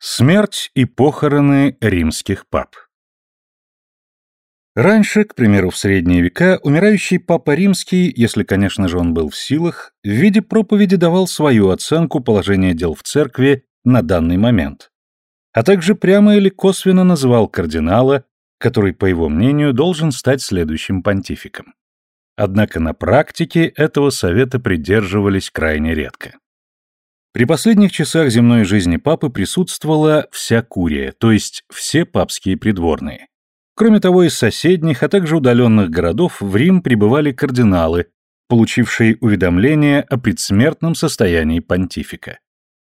Смерть и похороны римских пап Раньше, к примеру, в средние века, умирающий папа римский, если, конечно же, он был в силах, в виде проповеди давал свою оценку положения дел в церкви на данный момент, а также прямо или косвенно называл кардинала, который, по его мнению, должен стать следующим понтификом. Однако на практике этого совета придерживались крайне редко. При последних часах земной жизни папы присутствовала вся курия, то есть все папские придворные. Кроме того, из соседних, а также удаленных городов в Рим прибывали кардиналы, получившие уведомление о предсмертном состоянии понтифика.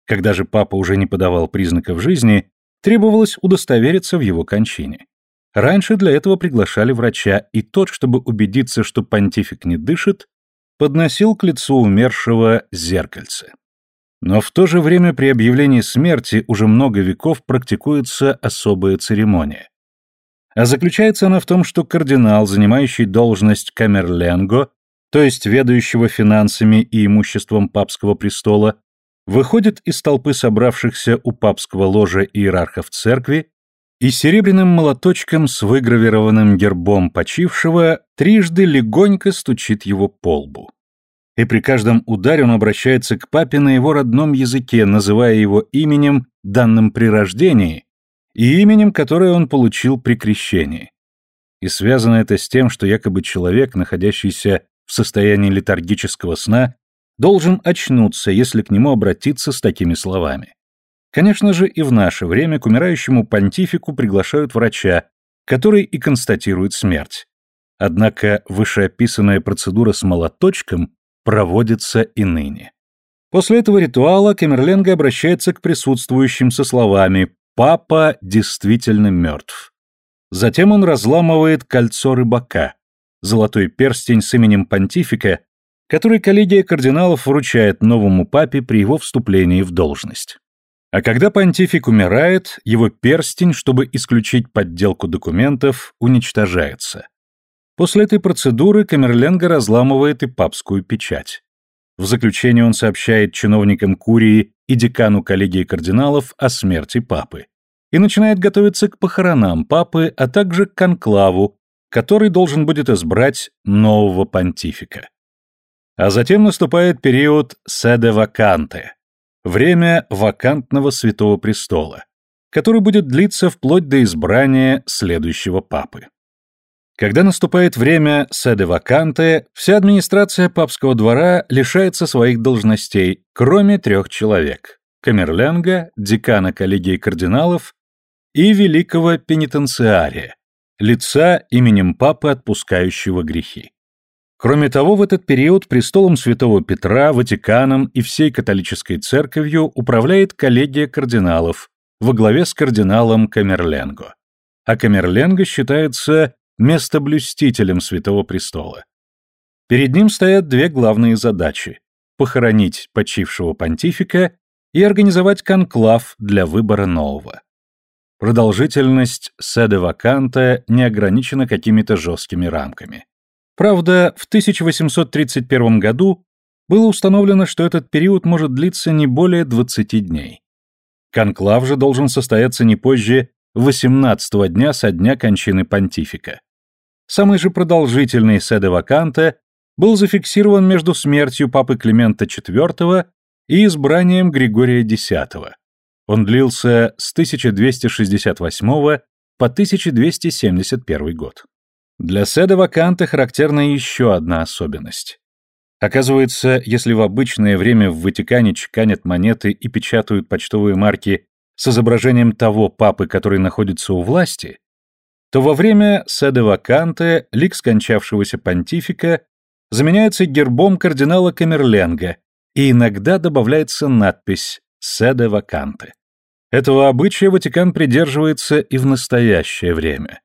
Когда же папа уже не подавал признаков жизни, требовалось удостовериться в его кончине. Раньше для этого приглашали врача, и тот, чтобы убедиться, что понтифик не дышит, подносил к лицу умершего зеркальце. Но в то же время при объявлении смерти уже много веков практикуется особая церемония. А заключается она в том, что кардинал, занимающий должность камерленго, то есть ведающего финансами и имуществом папского престола, выходит из толпы собравшихся у папского ложа иерархов церкви и серебряным молоточком с выгравированным гербом почившего трижды легонько стучит его по лбу и при каждом ударе он обращается к папе на его родном языке, называя его именем, данным при рождении, и именем, которое он получил при крещении. И связано это с тем, что якобы человек, находящийся в состоянии летаргического сна, должен очнуться, если к нему обратиться с такими словами. Конечно же, и в наше время к умирающему понтифику приглашают врача, который и констатирует смерть. Однако вышеописанная процедура с молоточком проводится и ныне. После этого ритуала Камерленга обращается к присутствующим со словами «Папа действительно мертв». Затем он разламывает кольцо рыбака, золотой перстень с именем понтифика, который коллегия кардиналов вручает новому папе при его вступлении в должность. А когда понтифик умирает, его перстень, чтобы исключить подделку документов, уничтожается. После этой процедуры Камерленго разламывает и папскую печать. В заключение он сообщает чиновникам Курии и декану коллегии кардиналов о смерти папы и начинает готовиться к похоронам папы, а также к конклаву, который должен будет избрать нового понтифика. А затем наступает период седе ваканте, время вакантного святого престола, который будет длиться вплоть до избрания следующего папы. Когда наступает время седе ваканте, вся администрация папского двора лишается своих должностей, кроме трех человек – Камерленга, декана коллегии кардиналов и великого пенитенциария, лица именем папы, отпускающего грехи. Кроме того, в этот период престолом святого Петра, Ватиканом и всей католической церковью управляет коллегия кардиналов во главе с кардиналом Камерленго. А Камерленго считается местоблюстителем Святого Престола. Перед ним стоят две главные задачи – похоронить почившего понтифика и организовать конклав для выбора нового. Продолжительность седе ваканта не ограничена какими-то жесткими рамками. Правда, в 1831 году было установлено, что этот период может длиться не более 20 дней. Конклав же должен состояться не позже 18 дня со дня кончины понтифика. Самый же продолжительный седе ваканте был зафиксирован между смертью папы Климента IV и избранием Григория X. Он длился с 1268 по 1271 год. Для седа ваканте характерна еще одна особенность. Оказывается, если в обычное время в Ватикане чеканят монеты и печатают почтовые марки с изображением того папы, который находится у власти, то во время седе ваканте лик скончавшегося понтифика заменяется гербом кардинала Камерленга и иногда добавляется надпись «седе ваканте». Этого обычая Ватикан придерживается и в настоящее время.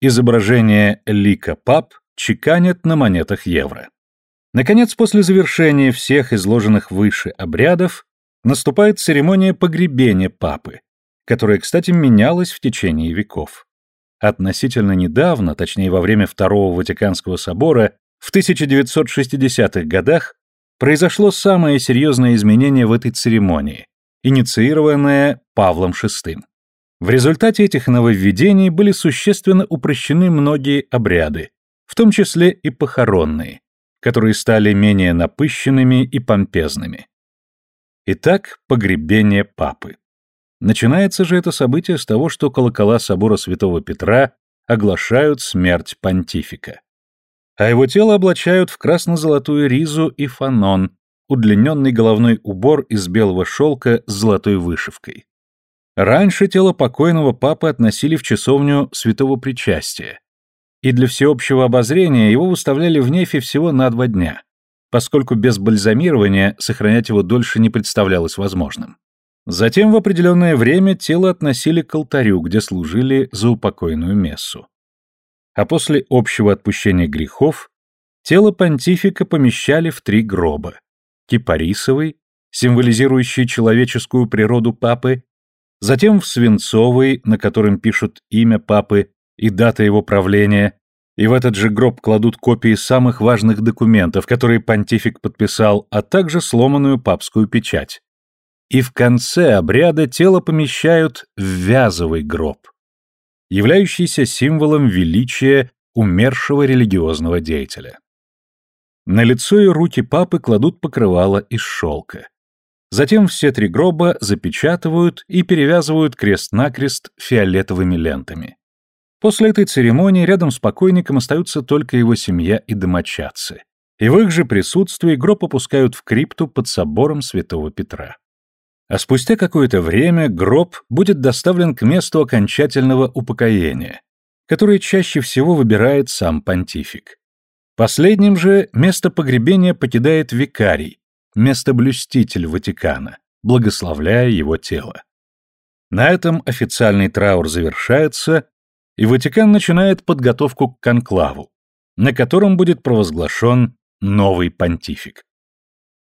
Изображение лика пап чеканят на монетах евро. Наконец, после завершения всех изложенных выше обрядов, наступает церемония погребения папы, которая, кстати, менялась в течение веков. Относительно недавно, точнее во время Второго Ватиканского собора, в 1960-х годах произошло самое серьезное изменение в этой церемонии, инициированное Павлом VI. В результате этих нововведений были существенно упрощены многие обряды, в том числе и похоронные, которые стали менее напыщенными и помпезными. Итак, погребение папы. Начинается же это событие с того, что колокола собора Святого Петра оглашают смерть понтифика. А его тело облачают в красно-золотую ризу и фанон, удлиненный головной убор из белого шелка с золотой вышивкой. Раньше тело покойного папы относили в часовню святого причастия, и для всеобщего обозрения его выставляли в нефе всего на два дня, поскольку без бальзамирования сохранять его дольше не представлялось возможным. Затем в определенное время тело относили к алтарю, где служили за упокойную мессу. А после общего отпущения грехов тело понтифика помещали в три гроба – кипарисовый, символизирующий человеческую природу папы, затем в свинцовый, на котором пишут имя папы и дата его правления, и в этот же гроб кладут копии самых важных документов, которые понтифик подписал, а также сломанную папскую печать. И в конце обряда тело помещают в вязовый гроб, являющийся символом величия умершего религиозного деятеля. На лицо и руки папы кладут покрывало из шелка. Затем все три гроба запечатывают и перевязывают крест-накрест фиолетовыми лентами. После этой церемонии рядом с покойником остаются только его семья и домочадцы. И в их же присутствии гроб опускают в крипту под собором святого Петра. А спустя какое-то время гроб будет доставлен к месту окончательного упокоения, которое чаще всего выбирает сам понтифик. Последним же место погребения покидает викарий, местоблюститель Ватикана, благословляя его тело. На этом официальный траур завершается, и Ватикан начинает подготовку к конклаву, на котором будет провозглашен новый понтифик.